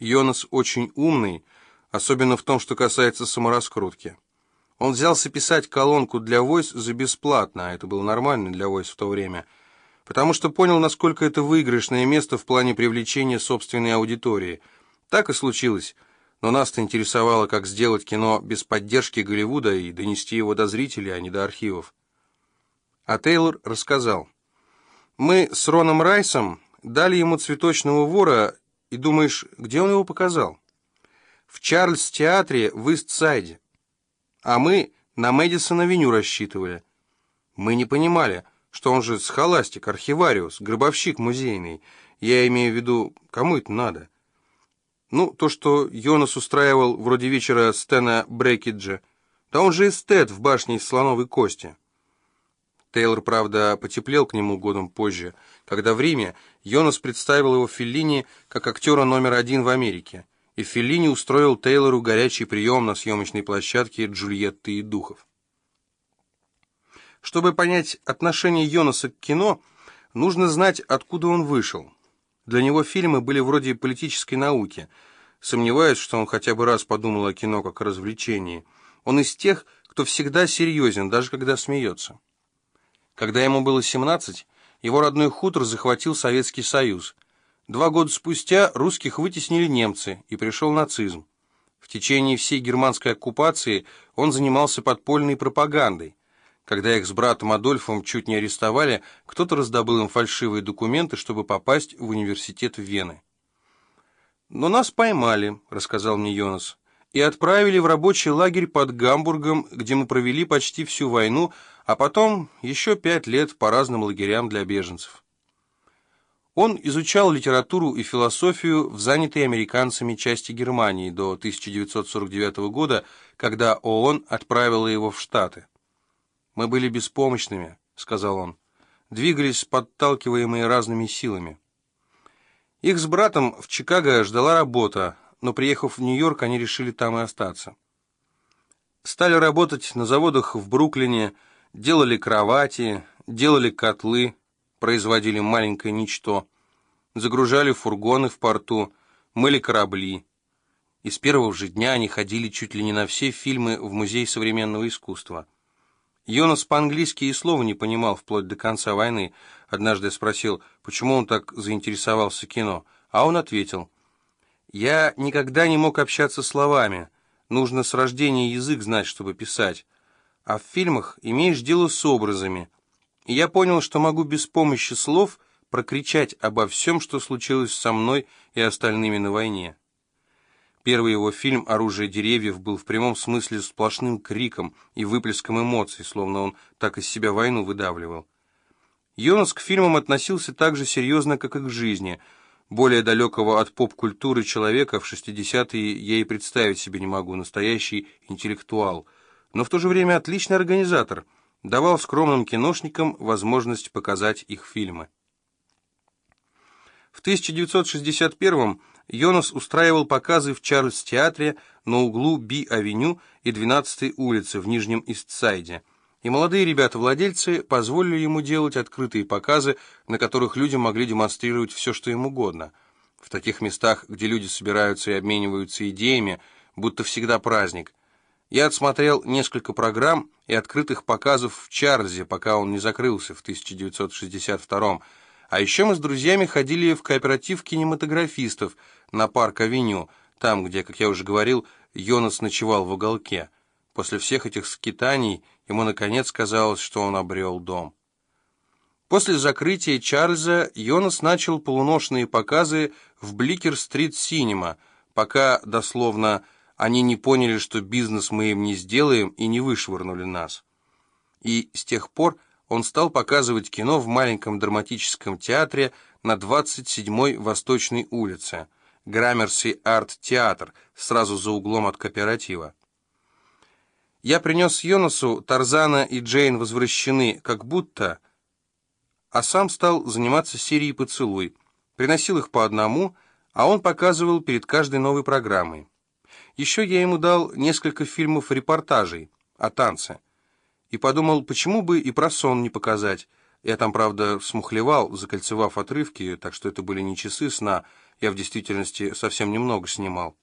Йонас очень умный, особенно в том, что касается самораскрутки. Он взялся писать колонку для Voice за бесплатно, а это было нормально для Voice в то время, потому что понял, насколько это выигрышное место в плане привлечения собственной аудитории. Так и случилось, но нас-то интересовало, как сделать кино без поддержки Голливуда и донести его до зрителей, а не до архивов. А Тейлор рассказал. «Мы с Роном Райсом дали ему цветочного вора, и думаешь, где он его показал?» «В Чарльз-театре в Ист-Сайде. А мы на Мэдисон-авеню рассчитывали. Мы не понимали, что он же схоластик, архивариус, гробовщик музейный. Я имею в виду, кому это надо?» Ну, то, что Йонас устраивал вроде вечера Стена Брекиджа. Да он же эстет в башне из слоновой кости. Тейлор, правда, потеплел к нему годом позже, когда в Риме Йонас представил его Феллини как актера номер один в Америке, и Феллини устроил Тейлору горячий прием на съемочной площадке Джульетты и Духов. Чтобы понять отношение Йонаса к кино, нужно знать, откуда он вышел. Для него фильмы были вроде политической науки. Сомневаюсь, что он хотя бы раз подумал о кино как о развлечении. Он из тех, кто всегда серьезен, даже когда смеется. Когда ему было 17, его родной хутор захватил Советский Союз. Два года спустя русских вытеснили немцы, и пришел нацизм. В течение всей германской оккупации он занимался подпольной пропагандой. Когда их с братом Адольфом чуть не арестовали, кто-то раздобыл им фальшивые документы, чтобы попасть в университет Вены. «Но нас поймали», — рассказал мне Йонас, «и отправили в рабочий лагерь под Гамбургом, где мы провели почти всю войну, а потом еще пять лет по разным лагерям для беженцев. Он изучал литературу и философию в занятой американцами части Германии до 1949 года, когда ООН отправила его в Штаты. «Мы были беспомощными», — сказал он, — «двигались, подталкиваемые разными силами». Их с братом в Чикаго ждала работа, но, приехав в Нью-Йорк, они решили там и остаться. Стали работать на заводах в Бруклине, Делали кровати, делали котлы, производили маленькое ничто, загружали фургоны в порту, мыли корабли. И с первого же дня они ходили чуть ли не на все фильмы в Музей современного искусства. Йонас по-английски и слова не понимал вплоть до конца войны. Однажды я спросил, почему он так заинтересовался кино, а он ответил, «Я никогда не мог общаться словами. Нужно с рождения язык знать, чтобы писать а в фильмах имеешь дело с образами. И я понял, что могу без помощи слов прокричать обо всем, что случилось со мной и остальными на войне. Первый его фильм «Оружие деревьев» был в прямом смысле сплошным криком и выплеском эмоций, словно он так из себя войну выдавливал. Йонас к фильмам относился так же серьезно, как и к жизни. Более далекого от поп-культуры человека в 60-е я и представить себе не могу, настоящий интеллектуал – но в то же время отличный организатор, давал скромным киношникам возможность показать их фильмы. В 1961-м Йонас устраивал показы в Чарльз-театре на углу Би-авеню и 12-й улицы в Нижнем Истсайде, и молодые ребята-владельцы позволили ему делать открытые показы, на которых люди могли демонстрировать все, что им угодно. В таких местах, где люди собираются и обмениваются идеями, будто всегда праздник – я отсмотрел несколько программ и открытых показов в Чарльзе, пока он не закрылся в 1962 А еще мы с друзьями ходили в кооператив кинематографистов на Парк-авеню, там, где, как я уже говорил, Йонас ночевал в уголке. После всех этих скитаний ему наконец казалось, что он обрел дом. После закрытия Чарльза Йонас начал полуношные показы в Бликер-стрит-синема, пока, дословно, они не поняли, что бизнес мы им не сделаем, и не вышвырнули нас. И с тех пор он стал показывать кино в маленьком драматическом театре на 27-й Восточной улице, Граммерси арт-театр, сразу за углом от кооператива. Я принес Йонасу Тарзана и Джейн возвращены, как будто, а сам стал заниматься серией «Поцелуй». Приносил их по одному, а он показывал перед каждой новой программой. Еще я ему дал несколько фильмов-репортажей о танце. И подумал, почему бы и про сон не показать. Я там, правда, смухлевал, закольцевав отрывки, так что это были не часы сна, Я в действительности совсем немного снимал.